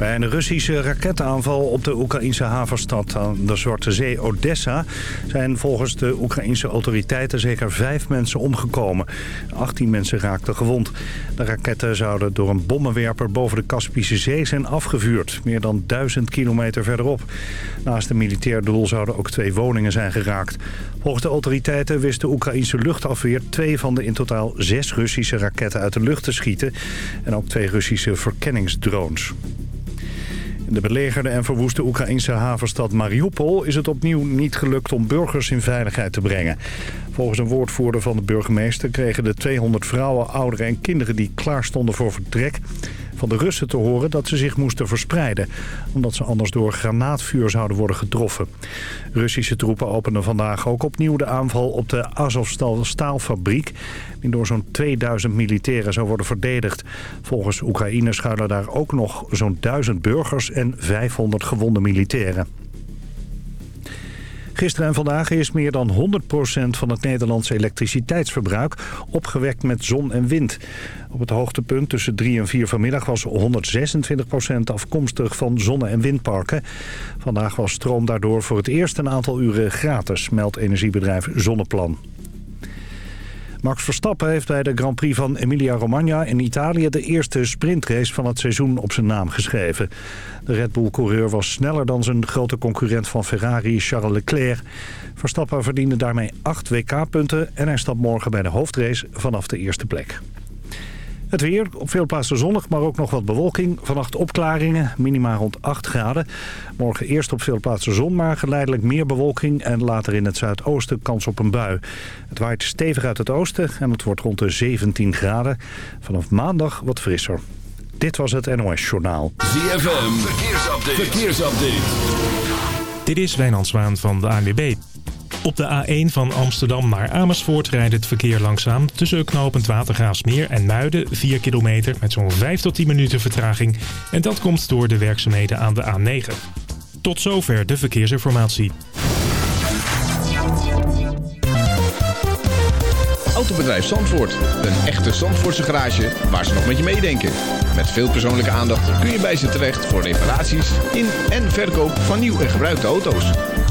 Bij een Russische raketaanval op de Oekraïnse havenstad aan de Zwarte Zee, Odessa... zijn volgens de Oekraïnse autoriteiten zeker vijf mensen omgekomen. 18 mensen raakten gewond. De raketten zouden door een bommenwerper boven de Kaspische Zee zijn afgevuurd. Meer dan duizend kilometer verderop. Naast een militair doel zouden ook twee woningen zijn geraakt. Volgens de autoriteiten wist de Oekraïnse luchtafweer... twee van de in totaal zes Russische raketten uit de lucht te schieten... en ook twee Russische verkenningsdrones. In de belegerde en verwoeste Oekraïnse havenstad Mariupol is het opnieuw niet gelukt om burgers in veiligheid te brengen. Volgens een woordvoerder van de burgemeester kregen de 200 vrouwen, ouderen en kinderen die klaar stonden voor vertrek van de Russen te horen dat ze zich moesten verspreiden... omdat ze anders door granaatvuur zouden worden getroffen. Russische troepen openden vandaag ook opnieuw de aanval op de Azovstal staalfabriek... die door zo'n 2000 militairen zou worden verdedigd. Volgens Oekraïne schuilen daar ook nog zo'n 1000 burgers en 500 gewonde militairen. Gisteren en vandaag is meer dan 100% van het Nederlandse elektriciteitsverbruik opgewekt met zon en wind. Op het hoogtepunt tussen 3 en 4 vanmiddag was 126% afkomstig van zonne- en windparken. Vandaag was stroom daardoor voor het eerst een aantal uren gratis, meldt energiebedrijf Zonneplan. Max Verstappen heeft bij de Grand Prix van Emilia-Romagna in Italië... de eerste sprintrace van het seizoen op zijn naam geschreven. De Red Bull-coureur was sneller dan zijn grote concurrent van Ferrari, Charles Leclerc. Verstappen verdiende daarmee 8 WK-punten... en hij stapt morgen bij de hoofdrace vanaf de eerste plek. Het weer, op veel plaatsen zonnig, maar ook nog wat bewolking. Vannacht opklaringen, minima rond 8 graden. Morgen eerst op veel plaatsen zon, maar geleidelijk meer bewolking... en later in het zuidoosten kans op een bui. Het waait stevig uit het oosten en het wordt rond de 17 graden. Vanaf maandag wat frisser. Dit was het NOS Journaal. ZFM, verkeersupdate. verkeersupdate. Dit is Wijnand Zwaan van de ANWB. Op de A1 van Amsterdam naar Amersfoort rijdt het verkeer langzaam... tussen knooppunt Watergraafsmeer en Muiden 4 kilometer... met zo'n 5 tot 10 minuten vertraging. En dat komt door de werkzaamheden aan de A9. Tot zover de verkeersinformatie. Autobedrijf Zandvoort. Een echte Zandvoortse garage waar ze nog met je meedenken. Met veel persoonlijke aandacht kun je bij ze terecht... voor reparaties in en verkoop van nieuw en gebruikte auto's.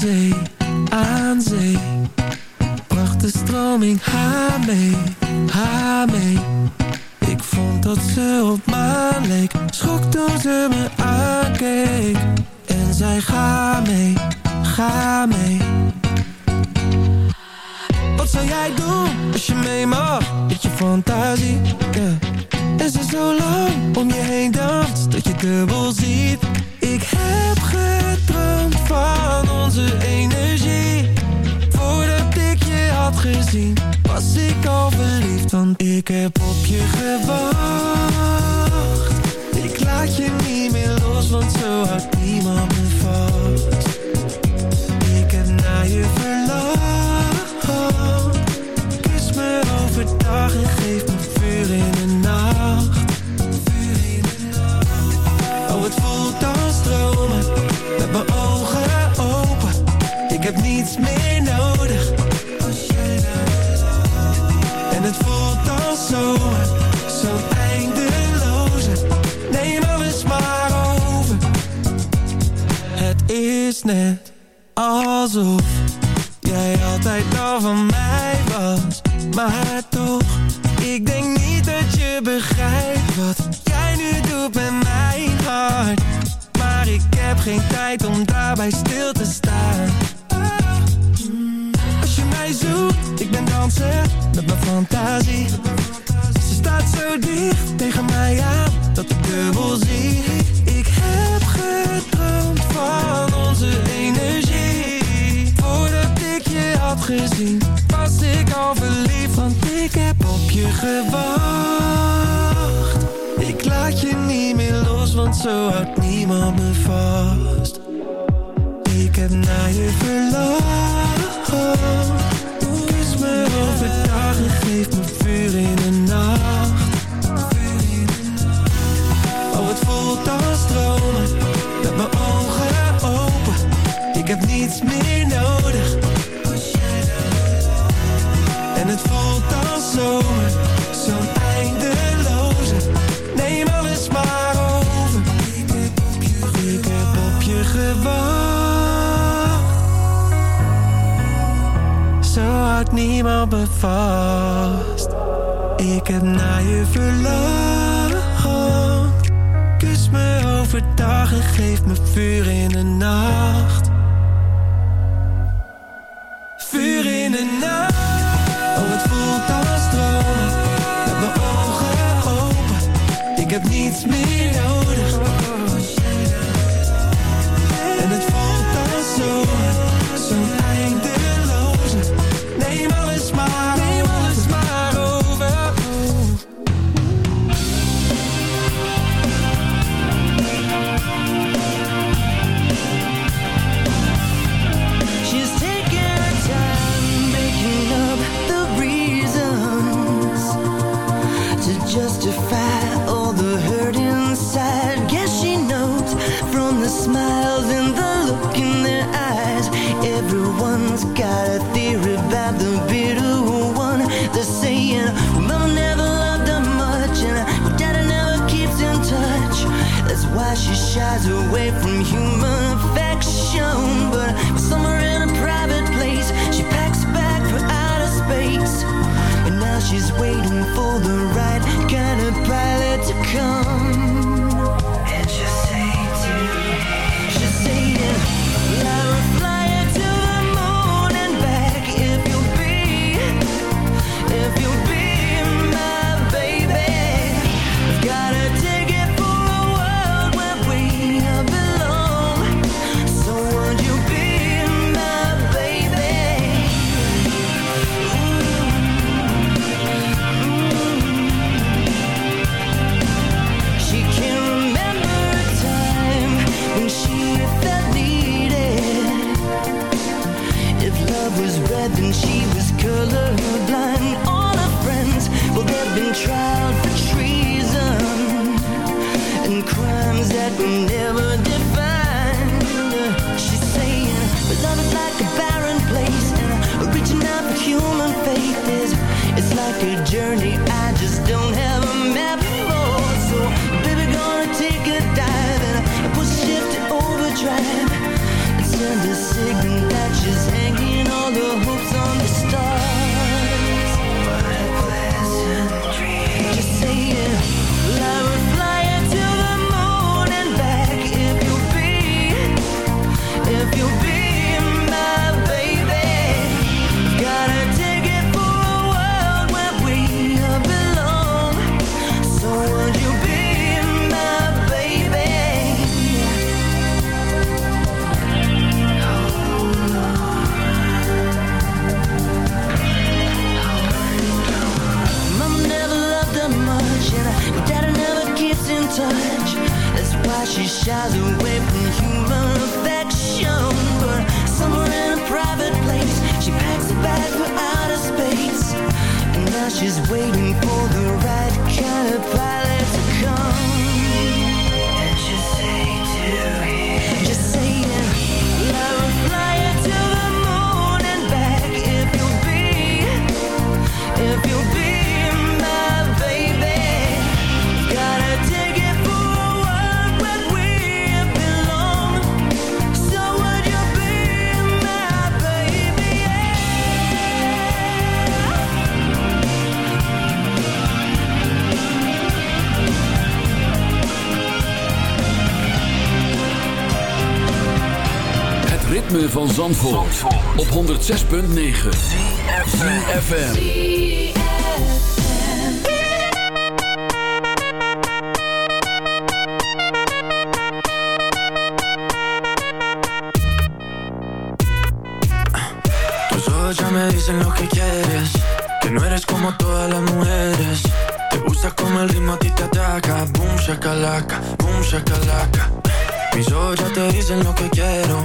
Zee, aan zee. Bracht de stroming haar mee, haar mee. Ik vond dat ze op maan leek. Schrok toen ze me aankeek. En zei ga mee, ga mee. Wat zou jij doen als je mee mag? Met je fantasie, yeah. En ze zo lang om je heen danst Dat je dubbel ziet. Ik heb gedroomd onze energie. Voordat ik je had gezien Was ik al verliefd Want ik heb op je gewacht. Ik laat je niet meer los Want zo houdt niemand me vast. Ik heb naar je verlangd. Kus me overdag en geef me vuur in de nacht heb niets meer nodig. En het voelt als zomer Zo'n eindeloze Neem alles maar over. Het is net alsof Jij altijd al van mij dansen met mijn fantasie. Ze staat zo dicht tegen mij aan dat ik dubbel zie. Ik heb gedroomd van onze energie. Voordat ik je had gezien was ik al verliefd Want ik heb op je gewacht. Ik laat je niet meer los want zo houdt niemand me vast. Ik heb naar je verlangd Zo had niemand me vast. Ik heb naar je verlangen. Kus me overdag en geef me vuur in de nacht. Vuur in de nacht. Oh, het voelt als droom. Met mijn ogen open. Ik heb niets meer nodig. ritme van Zandvoort, op 106.9 CFFM Tus ojos ya me dicen lo que quieres Que no eres como todas las mujeres. Te gusta como el ritmo a ti te ataca. Boom shakalaka, boom shakalaka. Mis ojos ya te dicen lo que quiero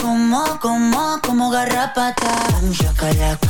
Como, como, como garrapata. Boom shakalaka,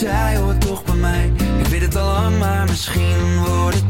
zij hoort toch bij mij. Ik weet het al lang, maar misschien wordt het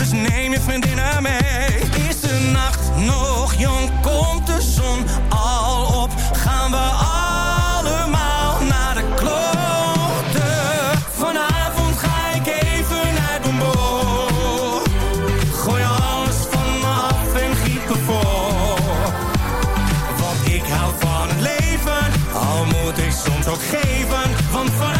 Dus neem je vriendinnen mee. Is de nacht nog jong? Komt de zon al op? Gaan we allemaal naar de kloten? Vanavond ga ik even mijn bol. Gooi alles van me af en giet me vol. Want ik hou van het leven, al moet ik soms ook geven. Want vanavond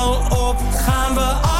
al op? Gaan we allemaal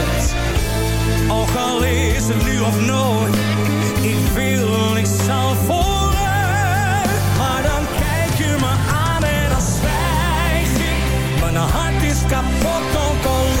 ook al is het nu of nooit. Ik wil, ik zal vooruit. Maar dan kijk je me aan en dan zwijg ik. Mijn hart is kapot, ook al